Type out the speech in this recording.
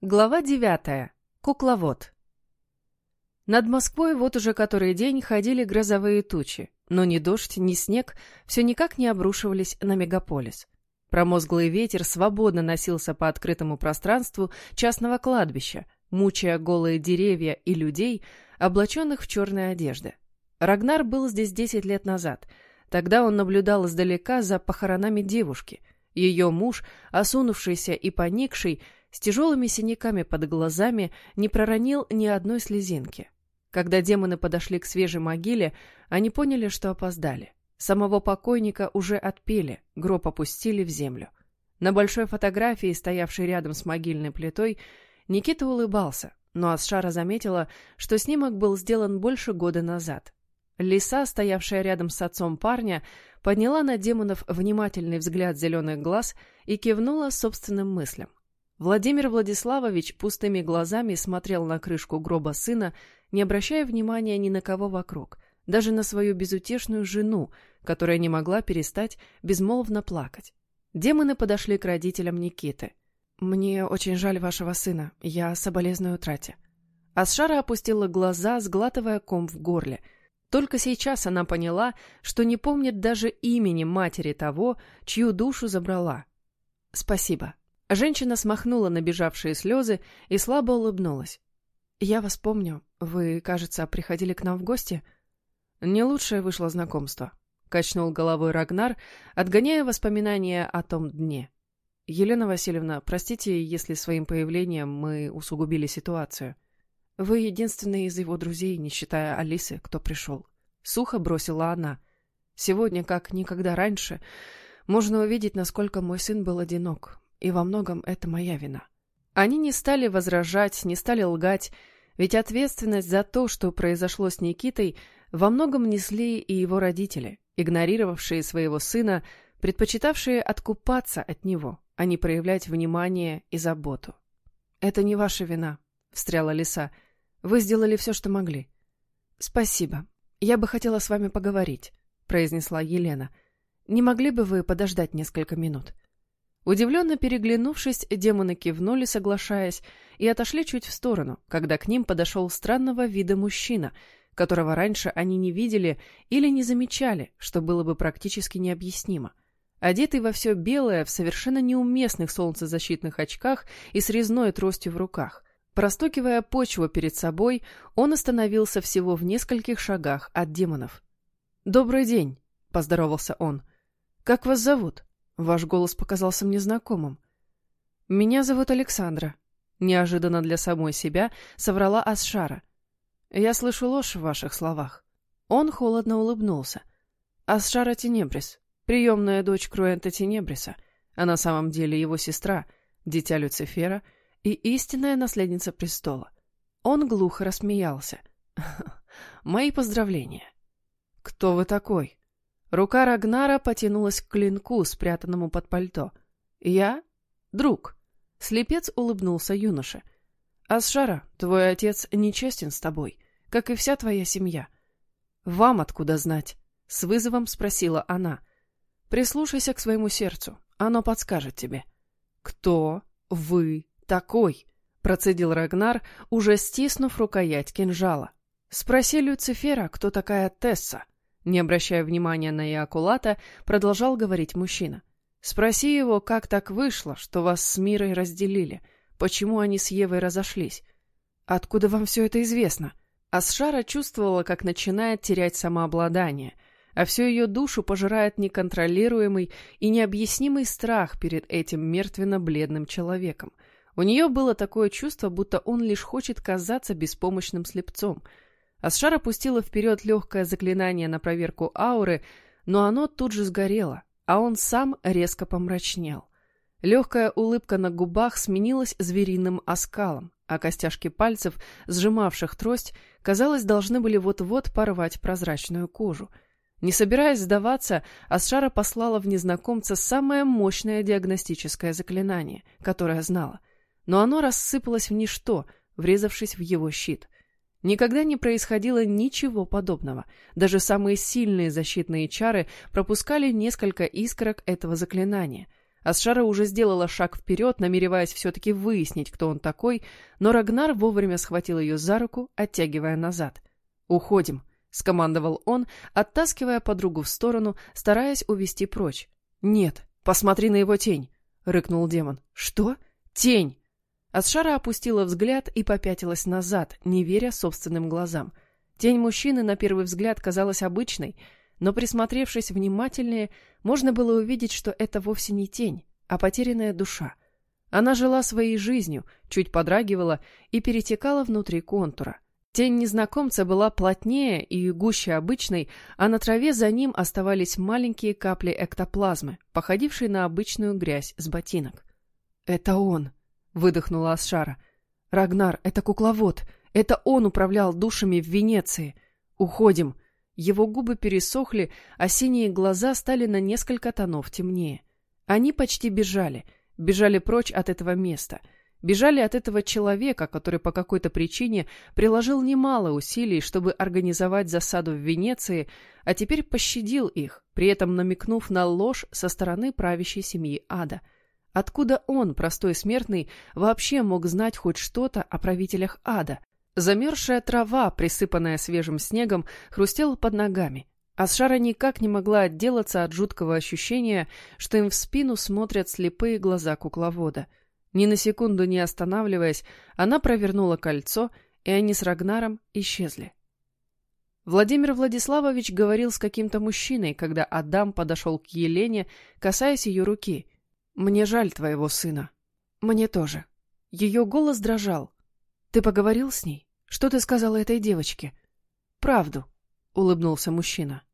Глава девятая. Кукловод. Над Москвой вот уже который день ходили грозовые тучи, но ни дождь, ни снег все никак не обрушивались на мегаполис. Промозглый ветер свободно носился по открытому пространству частного кладбища, мучая голые деревья и людей, облаченных в черные одежды. Рагнар был здесь десять лет назад. Тогда он наблюдал издалека за похоронами девушки. Ее муж, осунувшийся и поникший, с тяжелыми синяками под глазами, не проронил ни одной слезинки. Когда демоны подошли к свежей могиле, они поняли, что опоздали. Самого покойника уже отпели, гроб опустили в землю. На большой фотографии, стоявшей рядом с могильной плитой, Никита улыбался, но Асшара заметила, что снимок был сделан больше года назад. Лиса, стоявшая рядом с отцом парня, подняла на демонов внимательный взгляд зеленых глаз и кивнула собственным мыслям. Владимир Владиславович пустыми глазами смотрел на крышку гроба сына, не обращая внимания ни на кого вокруг, даже на свою безутешную жену, которая не могла перестать безмолвно плакать. Демоны подошли к родителям Никиты. «Мне очень жаль вашего сына. Я соболезную утрате». Асшара опустила глаза, сглатывая ком в горле. Только сейчас она поняла, что не помнит даже имени матери того, чью душу забрала. «Спасибо», Женщина смахнула набежавшие слезы и слабо улыбнулась. «Я вас помню. Вы, кажется, приходили к нам в гости?» «Не лучшее вышло знакомство», — качнул головой Рагнар, отгоняя воспоминания о том дне. «Елена Васильевна, простите, если своим появлением мы усугубили ситуацию. Вы единственный из его друзей, не считая Алисы, кто пришел». Сухо бросила она. «Сегодня, как никогда раньше, можно увидеть, насколько мой сын был одинок и во многом это моя вина. Они не стали возражать, не стали лгать, ведь ответственность за то, что произошло с Никитой, во многом несли и его родители, игнорировавшие своего сына, предпочитавшие откупаться от него, а не проявлять внимание и заботу. «Это не ваша вина», — встряла лиса. «Вы сделали все, что могли». «Спасибо. Я бы хотела с вами поговорить», — произнесла Елена. «Не могли бы вы подождать несколько минут?» Удивленно переглянувшись, демоны кивнули, соглашаясь, и отошли чуть в сторону, когда к ним подошел странного вида мужчина, которого раньше они не видели или не замечали, что было бы практически необъяснимо. Одетый во все белое, в совершенно неуместных солнцезащитных очках и с резной тростью в руках. Простукивая почву перед собой, он остановился всего в нескольких шагах от демонов. «Добрый день», — поздоровался он. «Как вас зовут?» Ваш голос показался мне знакомым. Меня зовут Александра. Неожиданно для самой себя соврала Асшара. Я слышу ложь в ваших словах. Он холодно улыбнулся. Асшара Тенебрис, приемная дочь Круэнта Тенебриса, а на самом деле его сестра, дитя Люцифера и истинная наследница престола. Он глухо рассмеялся. «Мои поздравления». «Кто вы такой?» Рука Рагнара потянулась к клинку, спрятанному под пальто. «Я? Друг». Слепец улыбнулся юноше. «Асшара, твой отец нечестен с тобой, как и вся твоя семья». «Вам откуда знать?» — с вызовом спросила она. «Прислушайся к своему сердцу, оно подскажет тебе». «Кто вы такой?» — процедил Рагнар, уже стиснув рукоять кинжала. «Спроси Люцифера, кто такая Тесса». Не обращая внимания на Иакулата, продолжал говорить мужчина. «Спроси его, как так вышло, что вас с Мирой разделили? Почему они с Евой разошлись? Откуда вам все это известно?» Асшара чувствовала, как начинает терять самообладание, а всю ее душу пожирает неконтролируемый и необъяснимый страх перед этим мертвенно-бледным человеком. У нее было такое чувство, будто он лишь хочет казаться беспомощным слепцом — Асшар опустила вперед легкое заклинание на проверку ауры, но оно тут же сгорело, а он сам резко помрачнел. Легкая улыбка на губах сменилась звериным оскалом, а костяшки пальцев, сжимавших трость, казалось, должны были вот-вот порвать прозрачную кожу. Не собираясь сдаваться, Асшара послала в незнакомца самое мощное диагностическое заклинание, которое знала. Но оно рассыпалось в ничто, врезавшись в его щит — Никогда не происходило ничего подобного. Даже самые сильные защитные чары пропускали несколько искорок этого заклинания. Асшара уже сделала шаг вперед, намереваясь все-таки выяснить, кто он такой, но Рагнар вовремя схватил ее за руку, оттягивая назад. «Уходим», — скомандовал он, оттаскивая подругу в сторону, стараясь увести прочь. «Нет, посмотри на его тень», — рыкнул демон. «Что? Тень!» Асшара опустила взгляд и попятилась назад, не веря собственным глазам. Тень мужчины на первый взгляд казалась обычной, но присмотревшись внимательнее, можно было увидеть, что это вовсе не тень, а потерянная душа. Она жила своей жизнью, чуть подрагивала и перетекала внутри контура. Тень незнакомца была плотнее и гуще обычной, а на траве за ним оставались маленькие капли эктоплазмы, походившие на обычную грязь с ботинок. «Это он!» — выдохнула Асшара. «Рагнар, это кукловод! Это он управлял душами в Венеции! Уходим!» Его губы пересохли, а синие глаза стали на несколько тонов темнее. Они почти бежали, бежали прочь от этого места — Бежали от этого человека, который по какой-то причине приложил немало усилий, чтобы организовать засаду в Венеции, а теперь пощадил их, при этом намекнув на ложь со стороны правящей семьи ада. Откуда он, простой смертный, вообще мог знать хоть что-то о правителях ада? Замерзшая трава, присыпанная свежим снегом, хрустела под ногами. Асшара никак не могла отделаться от жуткого ощущения, что им в спину смотрят слепые глаза кукловода — ни на секунду не останавливаясь, она провернула кольцо, и они с Рагнаром исчезли. Владимир Владиславович говорил с каким-то мужчиной, когда Адам подошел к Елене, касаясь ее руки. «Мне жаль твоего сына». «Мне тоже». Ее голос дрожал. «Ты поговорил с ней? Что ты сказала этой девочке?» «Правду», — улыбнулся мужчина.